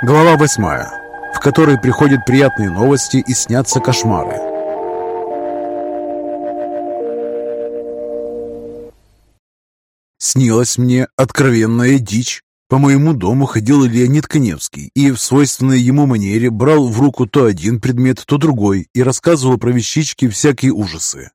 Глава восьмая, в которой приходят приятные новости и снятся кошмары. Снилась мне откровенная дичь. По моему дому ходил Леонид Коневский и в свойственной ему манере брал в руку то один предмет, то другой и рассказывал про вещички всякие ужасы.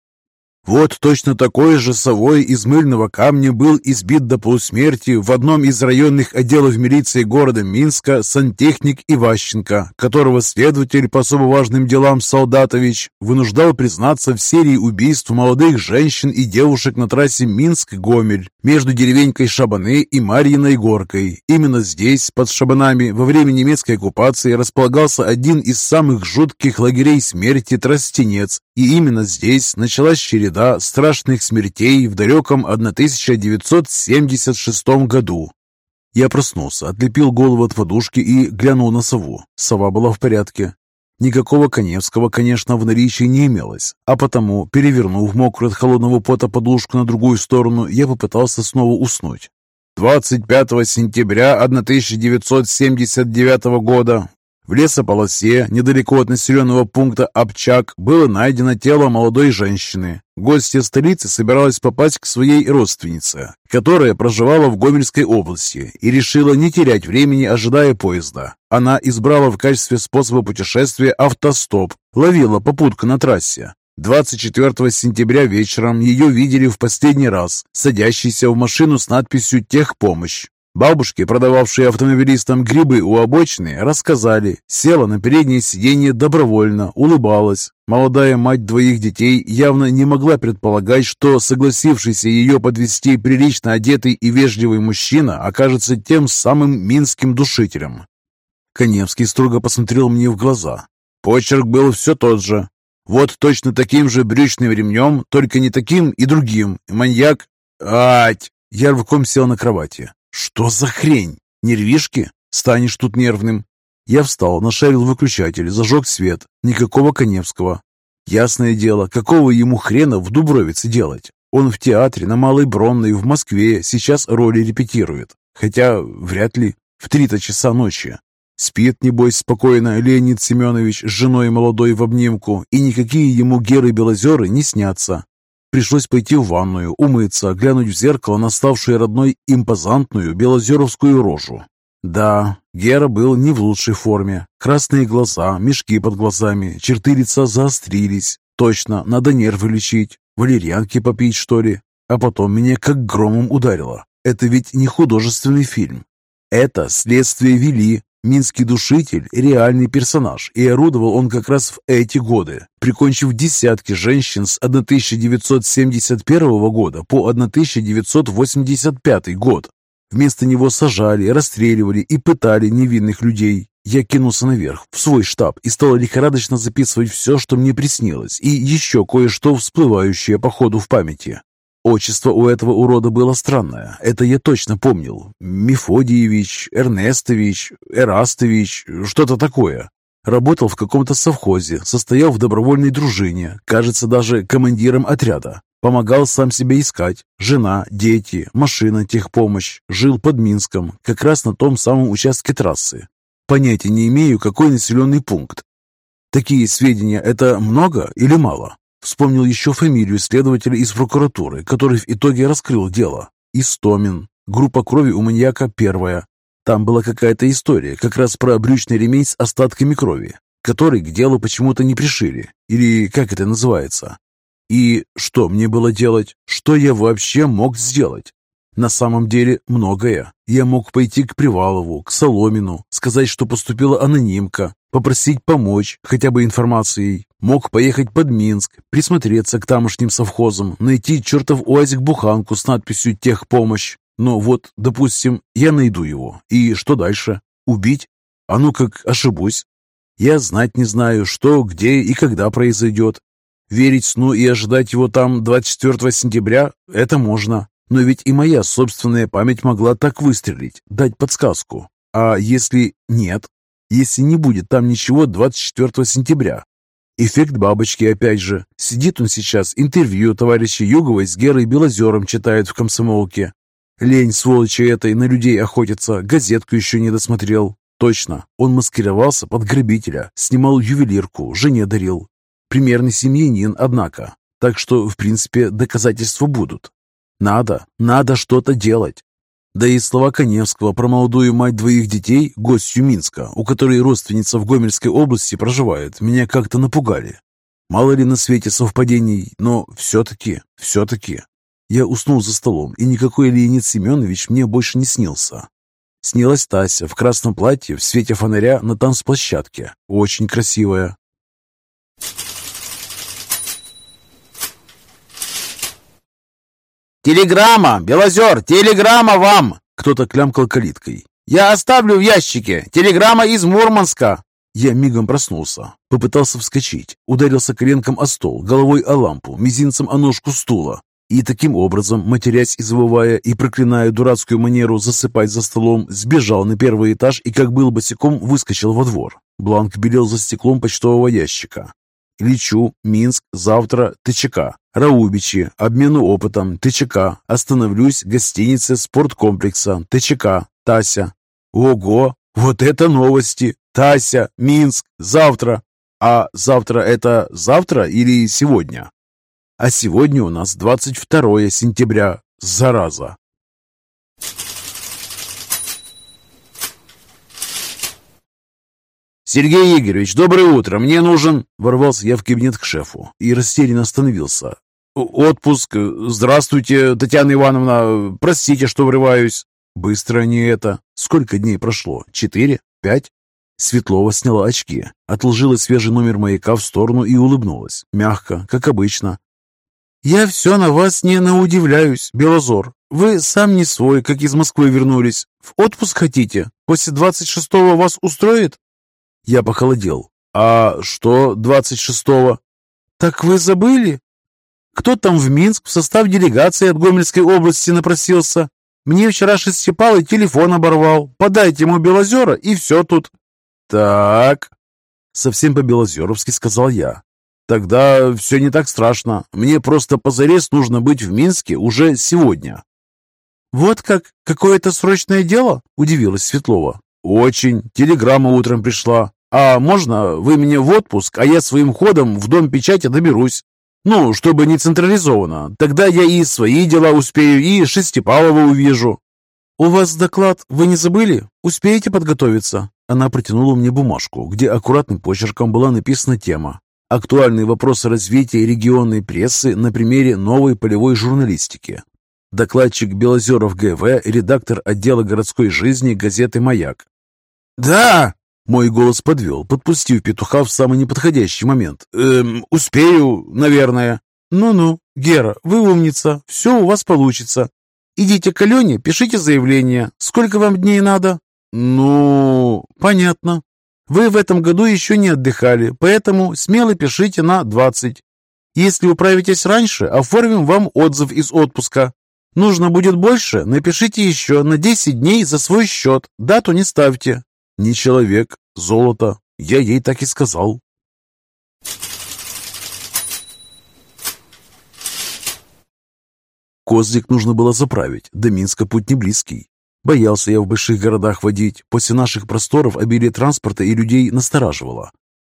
Вот точно такой же совой из мыльного камня был избит до полусмерти в одном из районных отделов милиции города Минска сантехник Иващенко, которого следователь по особо важным делам Солдатович вынуждал признаться в серии убийств молодых женщин и девушек на трассе Минск-Гомель между деревенькой Шабаны и Марьиной горкой. Именно здесь, под Шабанами, во время немецкой оккупации располагался один из самых жутких лагерей смерти Тростенец, и именно здесь началась череда череда страшных смертей в далеком 1976 году. Я проснулся, отлепил голову от подушки и глянул на сову. Сова была в порядке. Никакого Коневского, конечно, в наличии не имелось, а потому, перевернув мокрую от холодного пота подушку на другую сторону, я попытался снова уснуть. 25 сентября 1979 года в лесополосе, недалеко от населенного пункта Обчак, было найдено тело молодой женщины. Гостья столицы собиралась попасть к своей родственнице, которая проживала в Гомельской области и решила не терять времени, ожидая поезда. Она избрала в качестве способа путешествия автостоп, ловила попутку на трассе. 24 сентября вечером ее видели в последний раз, садящейся в машину с надписью «Техпомощь». Бабушки, продававшие автомобилистам грибы у обочины, рассказали, села на переднее сиденье добровольно, улыбалась. Молодая мать двоих детей явно не могла предполагать, что согласившийся ее подвести прилично одетый и вежливый мужчина окажется тем самым минским душителем. Коневский строго посмотрел мне в глаза. Почерк был все тот же. Вот точно таким же брючным ремнем, только не таким и другим. Маньяк... Ать! Я рывком сел на кровати. «Что за хрень? Нервишки? Станешь тут нервным». Я встал, нашарил выключатель, зажег свет. Никакого Коневского. Ясное дело, какого ему хрена в Дубровице делать? Он в театре на Малой Бронной в Москве сейчас роли репетирует. Хотя вряд ли в три-то часа ночи. Спит, небось, спокойно Леонид Семенович с женой молодой в обнимку, и никакие ему Геры-Белозеры не снятся. Пришлось пойти в ванную, умыться, глянуть в зеркало на ставшую родной импозантную белозеровскую рожу. Да, Гера был не в лучшей форме. Красные глаза, мешки под глазами, черты лица заострились. Точно, надо нервы лечить. Валерьянки попить, что ли? А потом меня как громом ударило. Это ведь не художественный фильм. Это следствие вели, Минский душитель – реальный персонаж, и орудовал он как раз в эти годы, прикончив десятки женщин с 1971 года по 1985 год. Вместо него сажали, расстреливали и пытали невинных людей. Я кинулся наверх, в свой штаб, и стал лихорадочно записывать все, что мне приснилось, и еще кое-что всплывающее по ходу в памяти. Отчество у этого урода было странное, это я точно помнил. Мефодиевич, Эрнестович, Эрастович, что-то такое. Работал в каком-то совхозе, состоял в добровольной дружине, кажется, даже командиром отряда. Помогал сам себе искать. Жена, дети, машина, техпомощь. Жил под Минском, как раз на том самом участке трассы. Понятия не имею, какой населенный пункт. Такие сведения – это много или мало? Вспомнил еще фамилию следователя из прокуратуры, который в итоге раскрыл дело. Истомин. Группа крови у маньяка первая. Там была какая-то история, как раз про брючный ремень с остатками крови, который к делу почему-то не пришили. Или как это называется. И что мне было делать? Что я вообще мог сделать? На самом деле многое. Я мог пойти к Привалову, к Соломину, сказать, что поступила анонимка, попросить помочь хотя бы информацией. Мог поехать под Минск, присмотреться к тамошним совхозам, найти чертов УАЗик-буханку с надписью «Техпомощь». Но вот, допустим, я найду его. И что дальше? Убить? А ну как ошибусь? Я знать не знаю, что, где и когда произойдет. Верить сну и ожидать его там 24 сентября – это можно. Но ведь и моя собственная память могла так выстрелить, дать подсказку. А если нет? Если не будет там ничего 24 сентября? Эффект бабочки опять же. Сидит он сейчас, интервью товарища Юговой с Герой Белозером читает в комсомолке. Лень, сволочи этой, на людей охотится, газетку еще не досмотрел. Точно, он маскировался под грабителя, снимал ювелирку, жене дарил. Примерный семьянин, однако. Так что, в принципе, доказательства будут. Надо, надо что-то делать. Да и слова Коневского про молодую мать двоих детей, гостью Минска, у которой родственница в Гомельской области проживает, меня как-то напугали. Мало ли на свете совпадений, но все-таки, все-таки. Я уснул за столом, и никакой Леонид Семенович мне больше не снился. Снилась Тася в красном платье в свете фонаря на танцплощадке. Очень красивая. «Телеграмма! Белозер! Телеграмма вам!» Кто-то клямкал калиткой. «Я оставлю в ящике! Телеграмма из Мурманска!» Я мигом проснулся. Попытался вскочить. Ударился коленком о стол, головой о лампу, мизинцем о ножку стула. И таким образом, матерясь и завывая, и проклиная дурацкую манеру засыпать за столом, сбежал на первый этаж и, как был босиком, выскочил во двор. Бланк белел за стеклом почтового ящика. Лечу, Минск, завтра, ТЧК. Раубичи, обмену опытом, ТЧК. Остановлюсь, гостинице спорткомплекса, ТЧК, Тася. Ого, вот это новости! Тася, Минск, завтра. А завтра это завтра или сегодня? А сегодня у нас 22 сентября. Зараза. «Сергей Игоревич, доброе утро! Мне нужен...» Ворвался я в кабинет к шефу и растерянно остановился. «Отпуск. Здравствуйте, Татьяна Ивановна. Простите, что врываюсь». «Быстро не это. Сколько дней прошло? Четыре? Пять?» Светлова сняла очки, отложила свежий номер маяка в сторону и улыбнулась. Мягко, как обычно. «Я все на вас не наудивляюсь, Белозор. Вы сам не свой, как из Москвы вернулись. В отпуск хотите? После двадцать шестого вас устроит?» Я похолодел. «А что двадцать шестого?» «Так вы забыли? Кто там в Минск в состав делегации от Гомельской области напросился? Мне вчера шестипалый телефон оборвал. Подайте ему Белозера, и все тут». «Так...» Совсем по-белозеровски сказал я. «Тогда все не так страшно. Мне просто позарез нужно быть в Минске уже сегодня». «Вот как? Какое-то срочное дело?» – удивилась Светлова. «Очень. Телеграмма утром пришла. А можно вы мне в отпуск, а я своим ходом в дом печати доберусь? Ну, чтобы не централизованно. Тогда я и свои дела успею, и Шестипалова увижу». «У вас доклад, вы не забыли? Успеете подготовиться?» Она протянула мне бумажку, где аккуратным почерком была написана тема «Актуальные вопросы развития регионной прессы на примере новой полевой журналистики». Докладчик Белозеров ГВ, редактор отдела городской жизни газеты «Маяк». «Да!» Мой голос подвел, подпустив петуха в самый неподходящий момент. «Эм, успею, наверное». «Ну-ну, Гера, вы умница, все у вас получится. Идите к Алене, пишите заявление. Сколько вам дней надо?» «Ну...» «Понятно. Вы в этом году еще не отдыхали, поэтому смело пишите на 20. Если управитесь раньше, оформим вам отзыв из отпуска. Нужно будет больше, напишите еще на 10 дней за свой счет. Дату не ставьте. Не человек, золото. Я ей так и сказал. Козлик нужно было заправить, до Минска путь не близкий. Боялся я в больших городах водить, после наших просторов обилие транспорта и людей настораживало.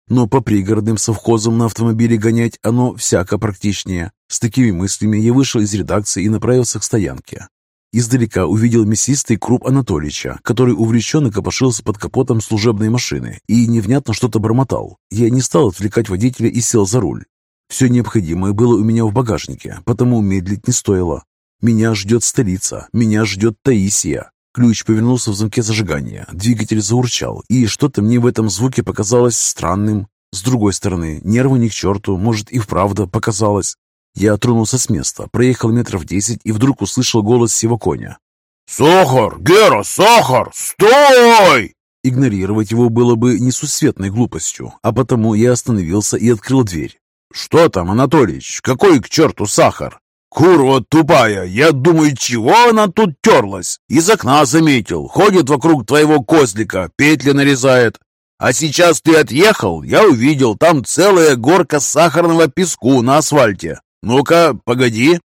Но по пригородным совхозам на автомобиле гонять оно всяко практичнее. С такими мыслями я вышел из редакции и направился к стоянке. Издалека увидел мясистый круп Анатолича, который увлеченно копошился под капотом служебной машины и невнятно что-то бормотал. Я не стал отвлекать водителя и сел за руль. Все необходимое было у меня в багажнике, потому медлить не стоило. Меня ждет столица, меня ждет Таисия. Ключ повернулся в замке зажигания, двигатель заурчал, и что-то мне в этом звуке показалось странным. С другой стороны, нервы ни к черту, может и вправду показалось. Я тронулся с места, проехал метров десять и вдруг услышал голос Сиваконя. «Сахар! Гера, сахар! Стой!» Игнорировать его было бы несусветной глупостью, а потому я остановился и открыл дверь. «Что там, Анатолич? Какой к черту сахар?» «Курва тупая! Я думаю, чего она тут терлась? Из окна заметил. Ходит вокруг твоего козлика, петли нарезает. А сейчас ты отъехал, я увидел, там целая горка сахарного песку на асфальте. «Ну-ка, погоди!»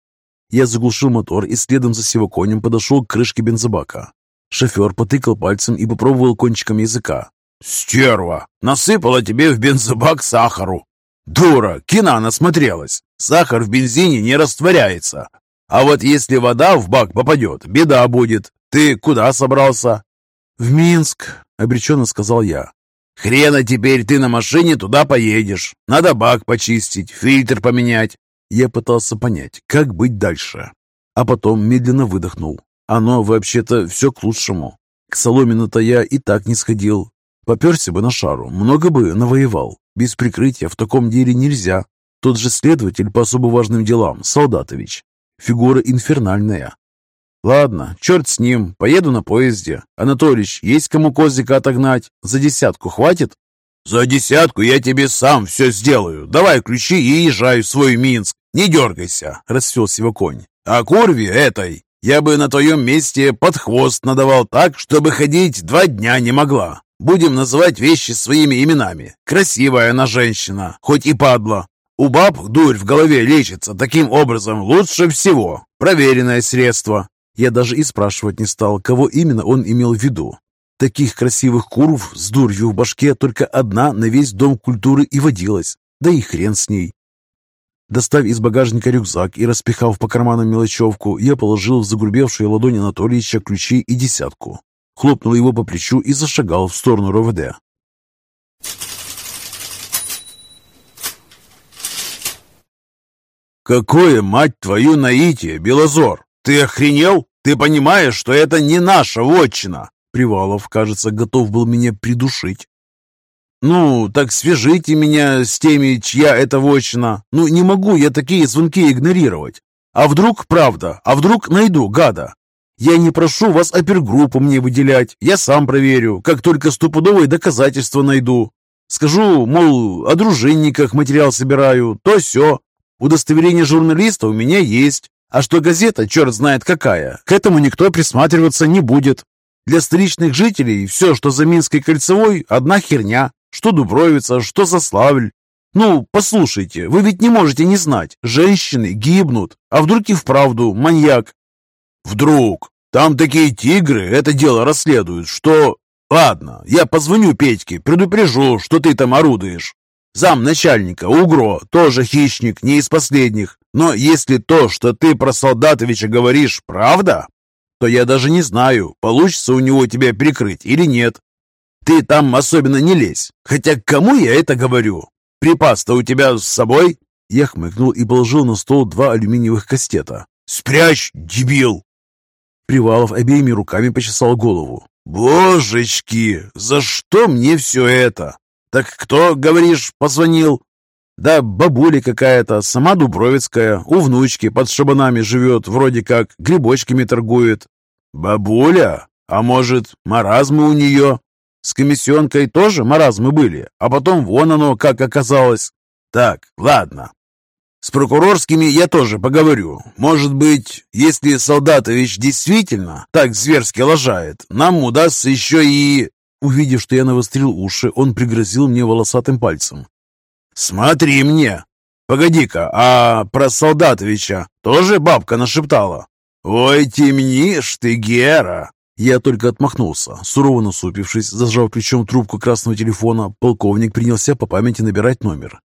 Я заглушил мотор и следом за сивоконем подошел к крышке бензобака. Шофер потыкал пальцем и попробовал кончиком языка. «Стерва! Насыпала тебе в бензобак сахару!» «Дура! Кино насмотрелась! Сахар в бензине не растворяется! А вот если вода в бак попадет, беда будет! Ты куда собрался?» «В Минск!» — обреченно сказал я. «Хрена теперь ты на машине туда поедешь! Надо бак почистить, фильтр поменять!» Я пытался понять, как быть дальше, а потом медленно выдохнул. Оно вообще-то все к лучшему. К Соломину-то я и так не сходил. Поперся бы на шару, много бы навоевал. Без прикрытия в таком деле нельзя. Тот же следователь по особо важным делам, Солдатович. Фигура инфернальная. Ладно, черт с ним, поеду на поезде. Анатолич, есть кому козлика отогнать? За десятку хватит? За десятку я тебе сам все сделаю. Давай ключи и езжай в свой Минск. Не дергайся, расцвелся его конь. А курве этой я бы на твоем месте под хвост надавал так, чтобы ходить два дня не могла. Будем называть вещи своими именами. Красивая она женщина, хоть и падла. У баб дурь в голове лечится таким образом лучше всего. Проверенное средство. Я даже и спрашивать не стал, кого именно он имел в виду. Таких красивых курв с дурью в башке только одна на весь дом культуры и водилась. Да и хрен с ней. Достав из багажника рюкзак и распихав по карманам мелочевку, я положил в загрубевшую ладонь Анатолича ключи и десятку. Хлопнул его по плечу и зашагал в сторону РОВД. «Какое, мать твою, наитие, Белозор! Ты охренел? Ты понимаешь, что это не наша вотчина?» Привалов, кажется, готов был меня придушить. «Ну, так свяжите меня с теми, чья это вотчина. Ну, не могу я такие звонки игнорировать. А вдруг правда? А вдруг найду гада? Я не прошу вас опергруппу мне выделять. Я сам проверю, как только стопудовые доказательства найду. Скажу, мол, о дружинниках материал собираю, то все. Удостоверение журналиста у меня есть. А что газета, черт знает какая, к этому никто присматриваться не будет. Для столичных жителей все, что за Минской кольцевой, одна херня. Что Дубровица, что Заславль. Ну, послушайте, вы ведь не можете не знать. Женщины гибнут. А вдруг и вправду маньяк? Вдруг? Там такие тигры это дело расследуют, что... Ладно, я позвоню Петьке, предупрежу, что ты там орудуешь. Зам начальника, Угро, тоже хищник, не из последних. Но если то, что ты про Солдатовича говоришь, правда, то я даже не знаю, получится у него тебя прикрыть или нет. Ты там особенно не лезь. Хотя кому я это говорю? Припас-то у тебя с собой?» Я хмыкнул и положил на стол два алюминиевых кастета. «Спрячь, дебил!» Привалов обеими руками почесал голову. «Божечки, за что мне все это? Так кто, говоришь, позвонил?» «Да бабуля какая-то, сама Дубровицкая, у внучки под шабанами живет, вроде как, грибочками торгует». «Бабуля? А может, маразмы у нее?» С комиссионкой тоже маразмы были, а потом вон оно как оказалось. Так, ладно. С прокурорскими я тоже поговорю. Может быть, если Солдатович действительно так зверски лажает, нам удастся еще и... Увидев, что я навострил уши, он пригрозил мне волосатым пальцем. «Смотри мне! Погоди-ка, а про Солдатовича тоже бабка нашептала?» «Ой, темнишь ты, Гера!» Я только отмахнулся. Сурово насупившись, зажав плечом трубку красного телефона, полковник принялся по памяти набирать номер.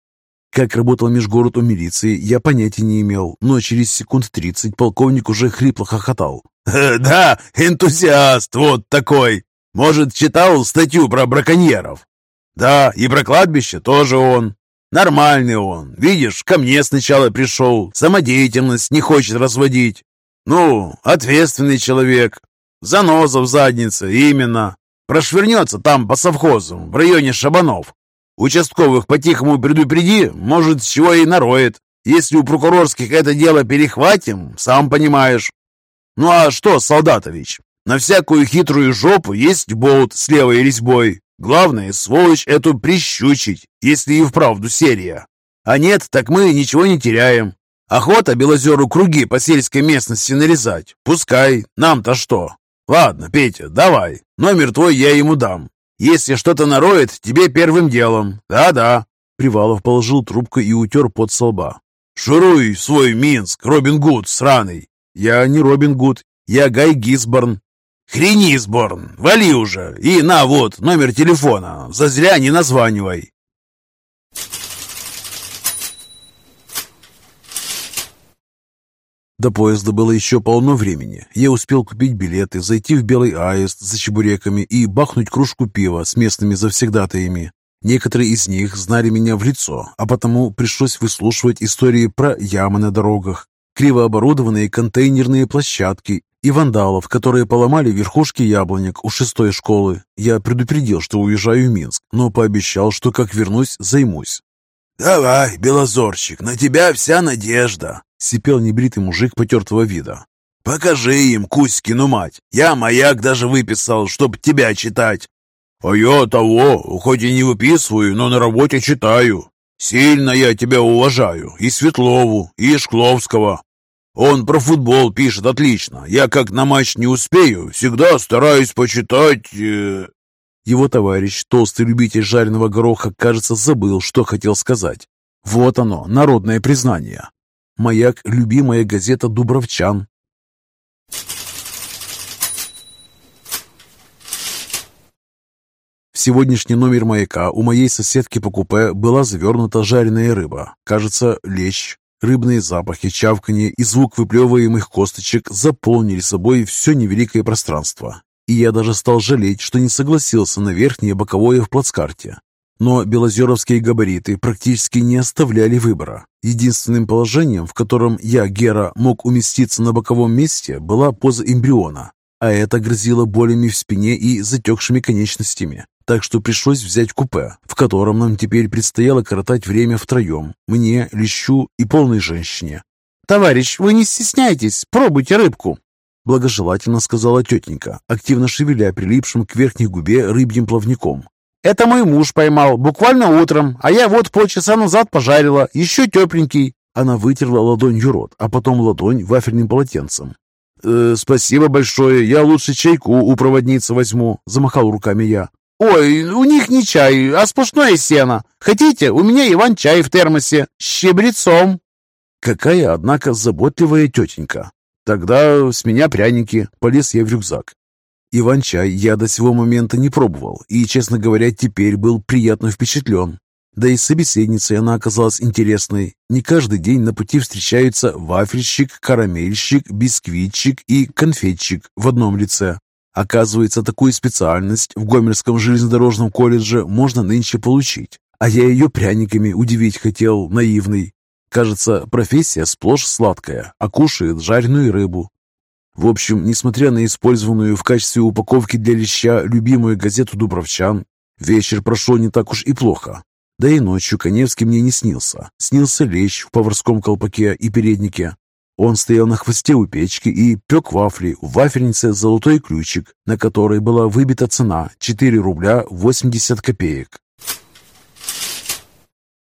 Как работал межгород у милиции, я понятия не имел, но через секунд тридцать полковник уже хрипло хохотал. «Да, энтузиаст вот такой! Может, читал статью про браконьеров?» «Да, и про кладбище тоже он. Нормальный он. Видишь, ко мне сначала пришел, самодеятельность не хочет разводить. Ну, ответственный человек, Заноза в заднице, именно. Прошвырнется там по совхозу, в районе Шабанов. Участковых по-тихому предупреди, может, чего и нароет. Если у прокурорских это дело перехватим, сам понимаешь. Ну а что, Солдатович, на всякую хитрую жопу есть болт с левой резьбой. Главное, сволочь эту прищучить, если и вправду серия. А нет, так мы ничего не теряем. Охота Белозеру круги по сельской местности нарезать. Пускай, нам-то что? «Ладно, Петя, давай. Номер твой я ему дам. Если что-то нароет, тебе первым делом. Да-да». Привалов положил трубку и утер под со лба. «Шуруй свой Минск, Робин Гуд сраный!» «Я не Робин Гуд, я Гай Гисборн». Хренисборн, вали уже! И на вот, номер телефона, зазря не названивай!» До поезда было еще полно времени. Я успел купить билеты, зайти в Белый Аист за чебуреками и бахнуть кружку пива с местными завсегдатаями. Некоторые из них знали меня в лицо, а потому пришлось выслушивать истории про ямы на дорогах, кривооборудованные контейнерные площадки и вандалов, которые поломали верхушки яблонек у шестой школы. Я предупредил, что уезжаю в Минск, но пообещал, что как вернусь, займусь. «Давай, Белозорчик, на тебя вся надежда!» — сипел небритый мужик потертого вида. «Покажи им, Кузькину мать! Я маяк даже выписал, чтоб тебя читать!» «А я того, хоть и не выписываю, но на работе читаю. Сильно я тебя уважаю, и Светлову, и Шкловского. Он про футбол пишет отлично. Я как на матч не успею, всегда стараюсь почитать...» э... Его товарищ, толстый любитель жареного гороха, кажется, забыл, что хотел сказать. Вот оно, народное признание. «Маяк» — любимая газета «Дубровчан». В сегодняшний номер «Маяка» у моей соседки по купе была завернута жареная рыба. Кажется, лещ. Рыбные запахи, чавканье и звук выплевываемых косточек заполнили собой все невеликое пространство. И я даже стал жалеть, что не согласился на верхнее боковое в плацкарте. Но белозеровские габариты практически не оставляли выбора. Единственным положением, в котором я, Гера, мог уместиться на боковом месте, была поза эмбриона, а это грозило болями в спине и затекшими конечностями. Так что пришлось взять купе, в котором нам теперь предстояло коротать время втроем, мне, Лещу и полной женщине. «Товарищ, вы не стесняйтесь, пробуйте рыбку!» Благожелательно сказала тетенька, активно шевеля прилипшим к верхней губе рыбьим плавником. Это мой муж поймал, буквально утром, а я вот полчаса назад пожарила, еще тепленький». Она вытерла ладонью рот, а потом ладонь вафельным полотенцем. «Э, «Спасибо большое, я лучше чайку у проводницы возьму», — замахал руками я. «Ой, у них не чай, а сплошное сено. Хотите, у меня Иван-чай в термосе, с щебрецом». Какая, однако, заботливая тетенька. Тогда с меня пряники, полез я в рюкзак. Иван-чай я до сего момента не пробовал и, честно говоря, теперь был приятно впечатлен. Да и собеседницей она оказалась интересной. Не каждый день на пути встречаются вафельщик, карамельщик, бисквитчик и конфетчик в одном лице. Оказывается, такую специальность в Гомельском железнодорожном колледже можно нынче получить. А я ее пряниками удивить хотел, наивный. Кажется, профессия сплошь сладкая, а кушает жареную рыбу. В общем, несмотря на использованную в качестве упаковки для леща любимую газету «Дубровчан», вечер прошел не так уж и плохо. Да и ночью Коневский мне не снился. Снился лещ в поварском колпаке и переднике. Он стоял на хвосте у печки и пек вафли в вафельнице «Золотой ключик», на которой была выбита цена 4 рубля 80 копеек.